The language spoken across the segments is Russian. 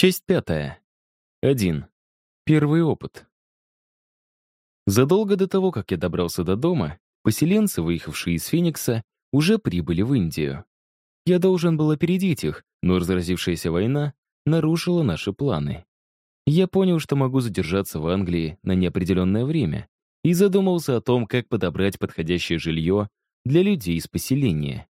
Часть пятая. Один. Первый опыт. Задолго до того, как я добрался до дома, поселенцы, выехавшие из Феникса, уже прибыли в Индию. Я должен был опередить их, но разразившаяся война нарушила наши планы. Я понял, что могу задержаться в Англии на неопределенное время и задумался о том, как подобрать подходящее жилье для людей из поселения.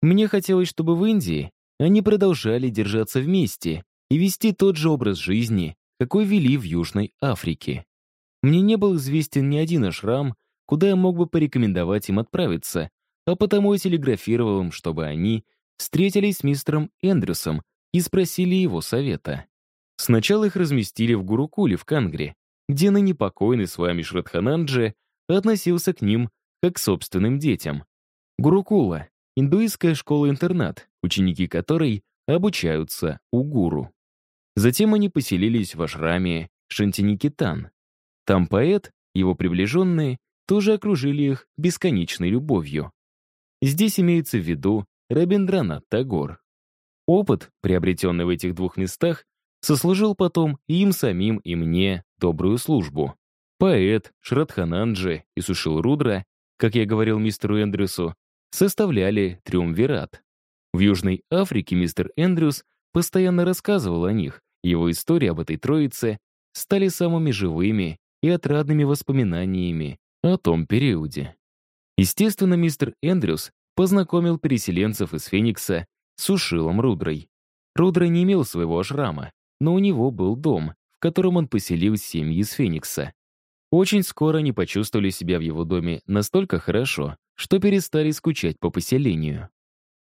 Мне хотелось, чтобы в Индии они продолжали держаться вместе и вести тот же образ жизни, какой вели в Южной Африке. Мне не был известен ни один ашрам, куда я мог бы порекомендовать им отправиться, а потому я телеграфировал им, чтобы они встретились с мистером Эндрюсом и спросили его совета. Сначала их разместили в Гурукуле в Кангре, где ныне покойный с вами Шрадхананджи относился к ним как к собственным детям. Гурукула — индуистская школа-интернат, ученики которой обучаются у гуру. Затем они поселились в ашраме Шантиникитан. Там поэт, его приближенные, тоже окружили их бесконечной любовью. Здесь имеется в виду Рабиндранат Тагор. Опыт, приобретенный в этих двух местах, сослужил потом и им самим, и мне добрую службу. Поэт, Шрадхананджи и Сушил Рудра, как я говорил мистеру Эндрюсу, составляли триумвират. В Южной Африке мистер Эндрюс постоянно рассказывал о них, его истории об этой троице стали самыми живыми и отрадными воспоминаниями о том периоде. Естественно, мистер Эндрюс познакомил переселенцев из Феникса с Ушилом Рудрой. Рудра не имел своего ашрама, но у него был дом, в котором он поселил семьи из Феникса. Очень скоро они почувствовали себя в его доме настолько хорошо, что перестали скучать по поселению.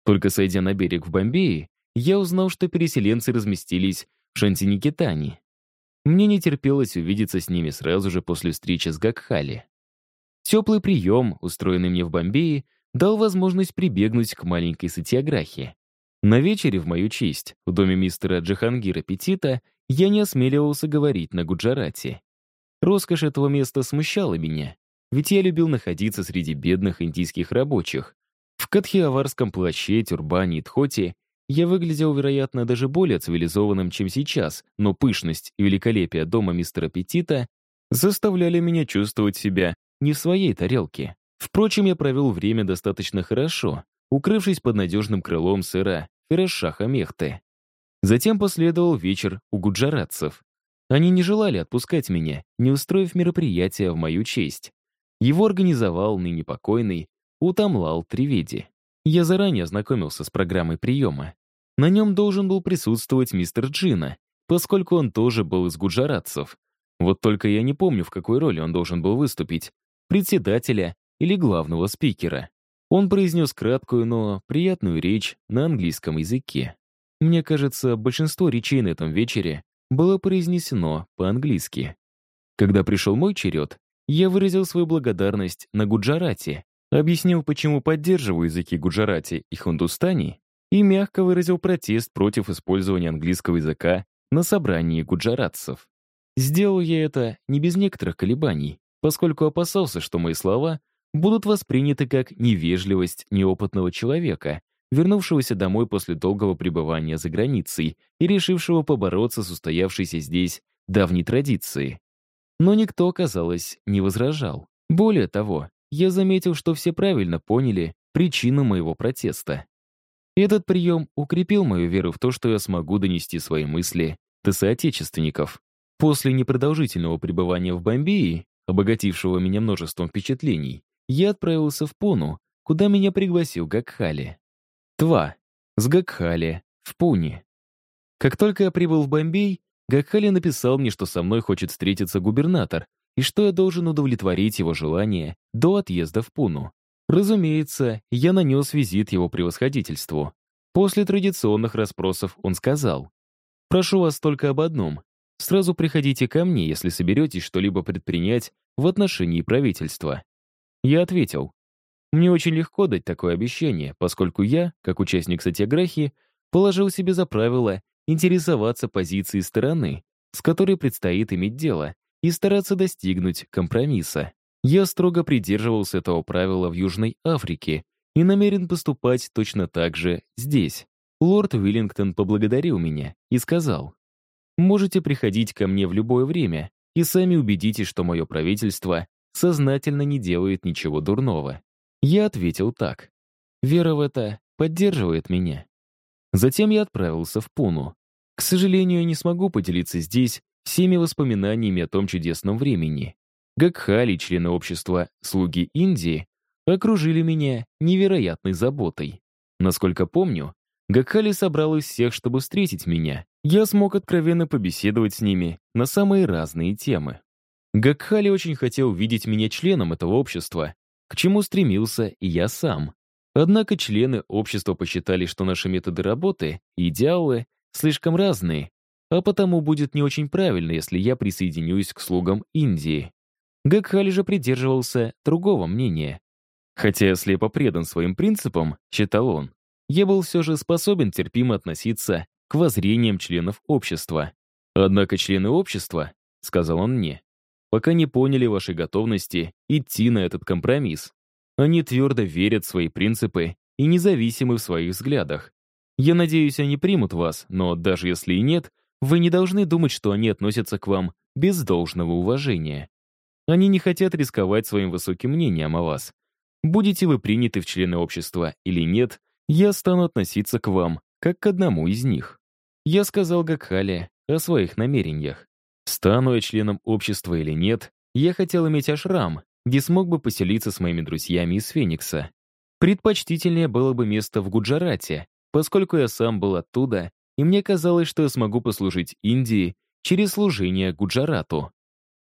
Только сойдя на берег в Бомбее, я узнал, что переселенцы разместились Шантиникитани. Мне не терпелось увидеться с ними сразу же после встречи с Гакхали. Теплый прием, устроенный мне в Бомбее, дал возможность прибегнуть к маленькой сатиаграхе. На вечере в мою честь, в доме мистера Джахангира Петита, я не осмеливался говорить на Гуджарате. Роскошь этого места смущала меня, ведь я любил находиться среди бедных индийских рабочих. В катхиаварском плаще, тюрбане и тхоте я выглядел, вероятно, даже более цивилизованным, чем сейчас, но пышность и великолепие дома мистера Петита заставляли меня чувствовать себя не в своей тарелке. Впрочем, я провел время достаточно хорошо, укрывшись под надежным крылом сыра Ферашаха Мехты. Затем последовал вечер у гуджаратцев. Они не желали отпускать меня, не устроив мероприятия в мою честь. Его организовал ныне покойный Утамлал Триведи. Я заранее ознакомился с программой приема. На нем должен был присутствовать мистер Джина, поскольку он тоже был из гуджаратцев. Вот только я не помню, в какой роли он должен был выступить — председателя или главного спикера. Он произнес краткую, но приятную речь на английском языке. Мне кажется, большинство речей на этом вечере было произнесено по-английски. Когда пришел мой черед, я выразил свою благодарность на гуджарате, объяснил, почему поддерживаю языки гуджарати и хундустани, и мягко выразил протест против использования английского языка на собрании гуджаратцев. Сделал я это не без некоторых колебаний, поскольку опасался, что мои слова будут восприняты как невежливость неопытного человека, вернувшегося домой после долгого пребывания за границей и решившего побороться с устоявшейся здесь давней традицией. Но никто, казалось, не возражал. Более того, я заметил, что все правильно поняли причину моего протеста. Этот прием укрепил мою веру в то, что я смогу донести свои мысли до соотечественников. После непродолжительного пребывания в Бомбее, обогатившего меня множеством впечатлений, я отправился в Пуну, куда меня пригласил Гакхали. Тва. С Гакхали. В Пуне. Как только я прибыл в Бомбей, Гакхали написал мне, что со мной хочет встретиться губернатор, и что я должен удовлетворить его желание до отъезда в Пуну. Разумеется, я нанес визит его превосходительству. После традиционных расспросов он сказал, «Прошу вас только об одном. Сразу приходите ко мне, если соберетесь что-либо предпринять в отношении правительства». Я ответил, «Мне очень легко дать такое обещание, поскольку я, как участник сатиаграхи, положил себе за правило интересоваться позицией стороны, с которой предстоит иметь дело, и стараться достигнуть компромисса. Я строго придерживался этого правила в Южной Африке и намерен поступать точно так же здесь. Лорд Уиллингтон поблагодарил меня и сказал, Можете приходить ко мне в любое время и сами убедитесь, что мое правительство сознательно не делает ничего дурного. Я ответил так. Вера в это поддерживает меня. Затем я отправился в Пуну. К сожалению, я не смогу поделиться здесь всеми воспоминаниями о том чудесном времени. Гакхали, члены общества «Слуги Индии», окружили меня невероятной заботой. Насколько помню, Гакхали собрал из всех, чтобы встретить меня. Я смог откровенно побеседовать с ними на самые разные темы. Гакхали очень хотел видеть меня членом этого общества, к чему стремился и я сам. Однако члены общества посчитали, что наши методы работы и идеалы слишком разные, а потому будет не очень правильно, если я присоединюсь к слугам Индии. Гакхали же придерживался другого мнения. Хотя слепо предан своим принципам, считал он, я был все же способен терпимо относиться к воззрениям членов общества. Однако члены общества, сказал он мне, пока не поняли вашей готовности идти на этот компромисс. Они твердо верят в свои принципы и независимы в своих взглядах. Я надеюсь, они примут вас, но даже если и нет, вы не должны думать, что они относятся к вам без должного уважения. Они не хотят рисковать своим высоким мнением о вас. Будете вы приняты в члены общества или нет, я стану относиться к вам, как к одному из них. Я сказал Гакхале о своих намерениях. Стану я членом общества или нет, я хотел иметь ашрам, где смог бы поселиться с моими друзьями из Феникса. Предпочтительнее было бы место в Гуджарате, поскольку я сам был оттуда, и мне казалось, что я смогу послужить Индии через служение Гуджарату.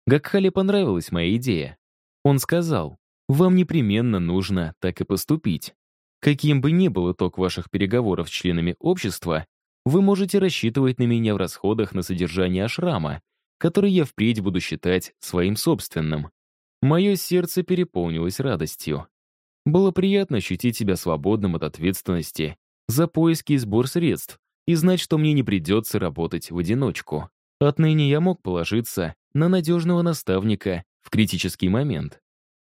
Гакхале понравилась моя идея. Он сказал, «Вам непременно нужно так и поступить. Каким бы ни был итог ваших переговоров с членами общества, вы можете рассчитывать на меня в расходах на содержание ашрама, который я впредь буду считать своим собственным. Мое сердце переполнилось радостью. Было приятно ощутить себя свободным от ответственности за поиски и сбор средств и знать, что мне не придется работать в одиночку. Отныне я мог положиться на надежного наставника в критический момент.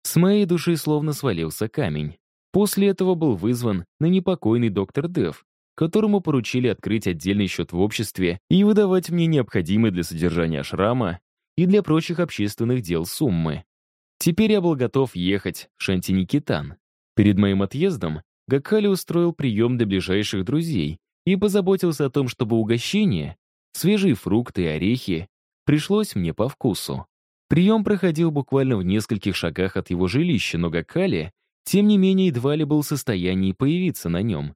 С моей души словно свалился камень. После этого был вызван на непокойный доктор Дев, которому поручили открыть отдельный счет в обществе и выдавать мне необходимые для содержания шрама и для прочих общественных дел суммы. Теперь я был готов ехать в Шантиникитан. Перед моим отъездом Гакхали устроил прием для ближайших друзей и позаботился о том, чтобы угощение, свежие фрукты и орехи, пришлось мне по вкусу. Прием проходил буквально в нескольких шагах от его жилища, но Гакали, тем не менее, едва ли был в состоянии появиться на нем.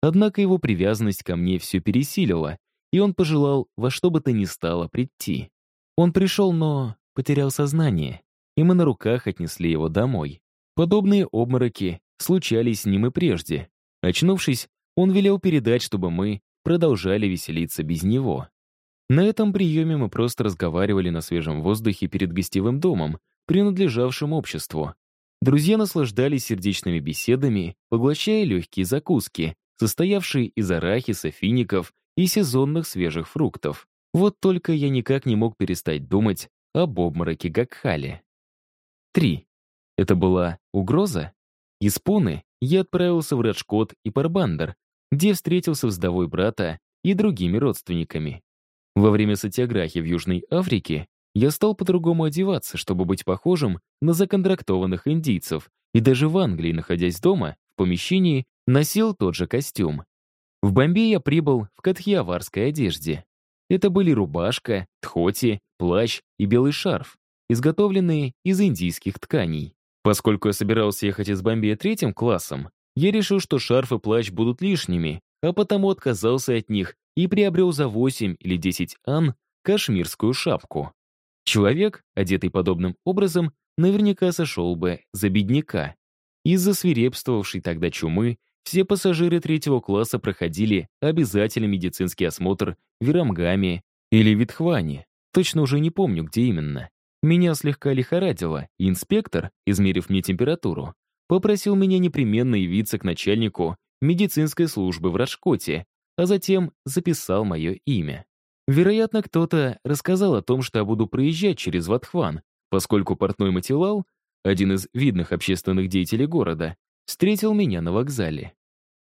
Однако его привязанность ко мне все пересилила, и он пожелал во что бы то ни стало прийти. Он пришел, но потерял сознание, и мы на руках отнесли его домой. Подобные обмороки случались с ним и прежде. Очнувшись, он велел передать, чтобы мы продолжали веселиться без него. На этом приеме мы просто разговаривали на свежем воздухе перед гостевым домом, принадлежавшим обществу. Друзья наслаждались сердечными беседами, поглощая легкие закуски, состоявшие из арахиса, фиников и сезонных свежих фруктов. Вот только я никак не мог перестать думать об обмороке Гакхали. 3. Это была угроза? Из Пуны я отправился в Раджкот и Парбандар, где встретился вдовой брата и другими родственниками. Во время сатиаграхи в Южной Африке я стал по-другому одеваться, чтобы быть похожим на законтрактованных индийцев, и даже в Англии, находясь дома, в помещении, носил тот же костюм. В Бомбей я прибыл в катхиаварской одежде. Это были рубашка, тхоти, плащ и белый шарф, изготовленные из индийских тканей. Поскольку я собирался ехать из Бомбея третьим классом, я решил, что шарф и плащ будут лишними, а потому отказался от них и приобрел за 8 или 10 ан кашмирскую шапку. Человек, одетый подобным образом, наверняка сошел бы за бедняка. Из-за свирепствовавшей тогда чумы все пассажиры третьего класса проходили обязательный медицинский осмотр в Ирамгаме или Витхване. Точно уже не помню, где именно. Меня слегка лихорадило, и инспектор, измерив мне температуру, попросил меня непременно явиться к начальнику медицинской службы в Раджкоте, а затем записал мое имя. Вероятно, кто-то рассказал о том, что я буду проезжать через Ватхван, поскольку портной Матилал, один из видных общественных деятелей города, встретил меня на вокзале.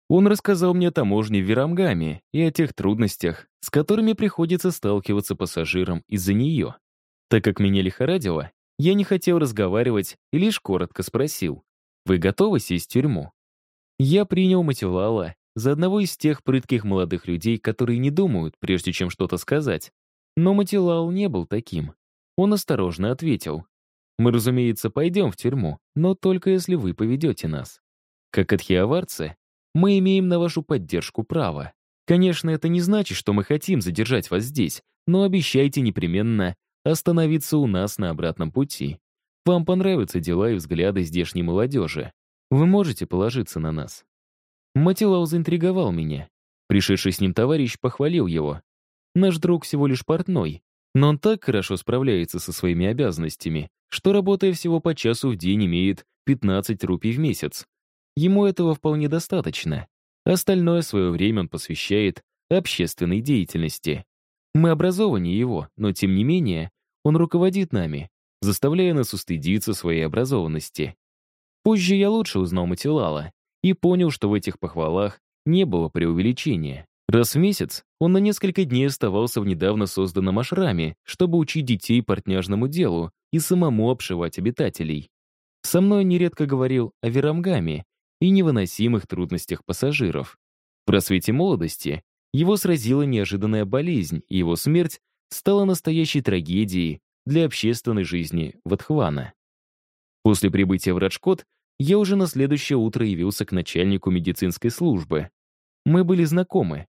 Он рассказал мне о таможне в Верамгаме и о тех трудностях, с которыми приходится сталкиваться пассажирам из-за нее. Так как меня лихорадило, я не хотел разговаривать и лишь коротко спросил, «Вы готовы сесть в тюрьму?» Я принял Матилала за одного из тех прытких молодых людей, которые не думают, прежде чем что-то сказать. Но Матилал не был таким. Он осторожно ответил, «Мы, разумеется, пойдем в тюрьму, но только если вы поведете нас. Как отхиаварцы, мы имеем на вашу поддержку право. Конечно, это не значит, что мы хотим задержать вас здесь, но обещайте непременно остановиться у нас на обратном пути. Вам понравятся дела и взгляды здешней молодежи. Вы можете положиться на нас». Матилау заинтриговал меня. Пришедший с ним товарищ похвалил его. «Наш друг всего лишь портной, но он так хорошо справляется со своими обязанностями, что, работая всего по часу в день, имеет 15 рупий в месяц. Ему этого вполне достаточно. Остальное свое время он посвящает общественной деятельности. Мы образованнее его, но тем не менее он руководит нами, заставляя нас устыдиться своей образованности. Позже я лучше узнал Матилала и понял, что в этих похвалах не было преувеличения. Раз в месяц он на несколько дней оставался в недавно созданном ашраме, чтобы учить детей портняжному делу и самому обшивать обитателей. Со мной нередко говорил о Верамгаме и невыносимых трудностях пассажиров. В просвете молодости его сразила неожиданная болезнь, и его смерть стала настоящей трагедией для общественной жизни Ватхвана. После прибытия в Раджкот я уже на следующее утро явился к начальнику медицинской службы. Мы были знакомы.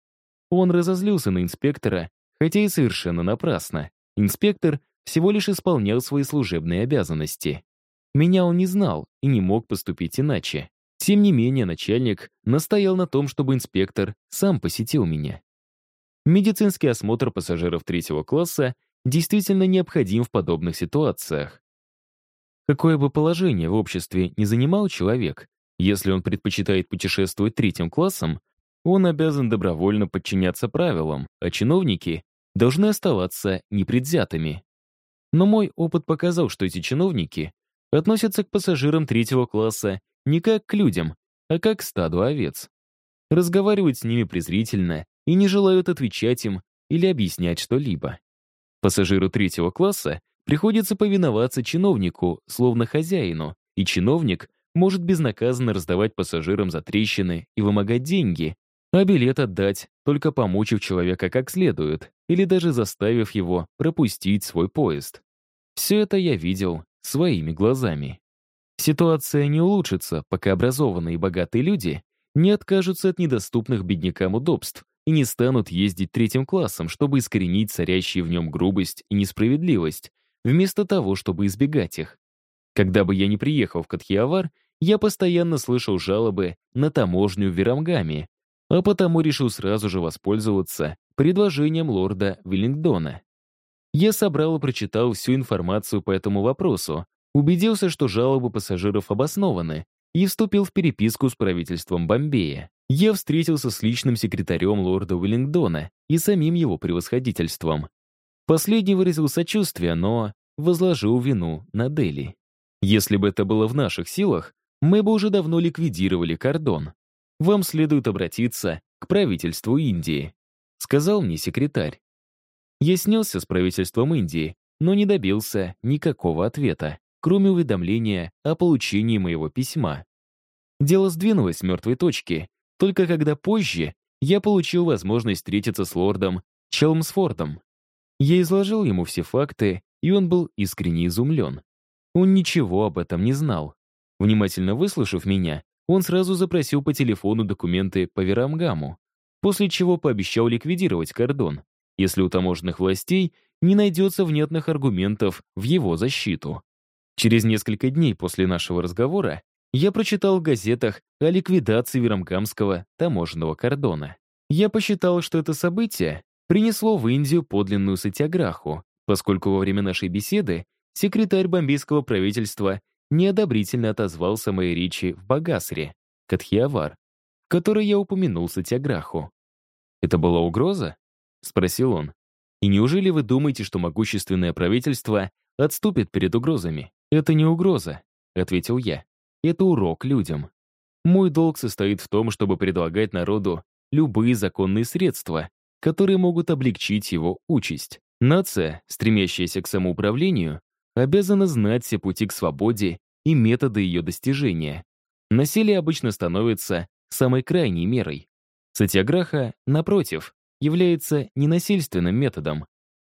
Он разозлился на инспектора, хотя и совершенно напрасно. Инспектор всего лишь исполнял свои служебные обязанности. Меня он не знал и не мог поступить иначе. Тем не менее, начальник настоял на том, чтобы инспектор сам посетил меня. Медицинский осмотр пассажиров третьего класса действительно необходим в подобных ситуациях. Какое бы положение в обществе не занимал человек, если он предпочитает путешествовать третьим классом, он обязан добровольно подчиняться правилам, а чиновники должны оставаться непредвзятыми. Но мой опыт показал, что эти чиновники относятся к пассажирам третьего класса не как к людям, а как к стаду овец. Разговаривают с ними презрительно и не желают отвечать им или объяснять что-либо. Пассажиру третьего класса приходится повиноваться чиновнику, словно хозяину, и чиновник может безнаказанно раздавать пассажирам за трещины и вымогать деньги, а билет отдать, только помучив человека как следует, или даже заставив его пропустить свой поезд. Все это я видел своими глазами. Ситуация не улучшится, пока образованные и богатые люди не откажутся от недоступных беднякам удобств и не станут ездить третьим классом, чтобы искоренить царящие в нем грубость и несправедливость, вместо того, чтобы избегать их. Когда бы я не приехал в Катхиавар, я постоянно слышал жалобы на таможню в Верамгаме, а потому решил сразу же воспользоваться предложением лорда Виллингдона. Я собрал и прочитал всю информацию по этому вопросу, убедился, что жалобы пассажиров обоснованы, и вступил в переписку с правительством Бомбея. Я встретился с личным секретарем лорда Уиллингдона и самим его превосходительством. Последний выразил сочувствие, но возложил вину на Дели. Если бы это было в наших силах, мы бы уже давно ликвидировали кордон. Вам следует обратиться к правительству Индии, сказал мне секретарь. Я снялся с правительством Индии, но не добился никакого ответа, кроме уведомления о получении моего письма. Дело сдвинулось с мертвой точки, только когда позже я получил возможность встретиться с лордом Челмсфордом. Я изложил ему все факты, и он был искренне изумлен. Он ничего об этом не знал. Внимательно выслушав меня, он сразу запросил по телефону документы по Верамгаму, после чего пообещал ликвидировать кордон, если у таможенных властей не найдется внятных аргументов в его защиту. Через несколько дней после нашего разговора я прочитал в газетах о ликвидации Верамгамского таможенного кордона. Я посчитал, что это событие принесло в Индию подлинную сатиаграху, поскольку во время нашей беседы секретарь бомбейского правительства неодобрительно отозвался моей речи в Багасре, Катхиавар, в которой я упомянул сатиаграху. «Это была угроза?» — спросил он. «И неужели вы думаете, что могущественное правительство отступит перед угрозами?» «Это не угроза», — ответил я. Это урок людям. Мой долг состоит в том, чтобы предлагать народу любые законные средства, которые могут облегчить его участь. Нация, стремящаяся к самоуправлению, обязана знать все пути к свободе и методы ее достижения. Насилие обычно становится самой крайней мерой. Сатьяграха, напротив, является ненасильственным методом.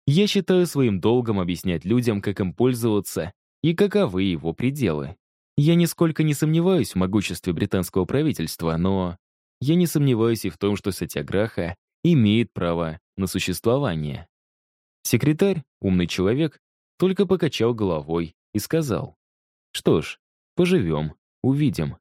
Я считаю своим долгом объяснять людям, как им пользоваться и каковы его пределы. Я нисколько не сомневаюсь в могуществе британского правительства, но я не сомневаюсь и в том, что Сатьяграха имеет право на существование. Секретарь, умный человек, только покачал головой и сказал, «Что ж, поживем, увидим».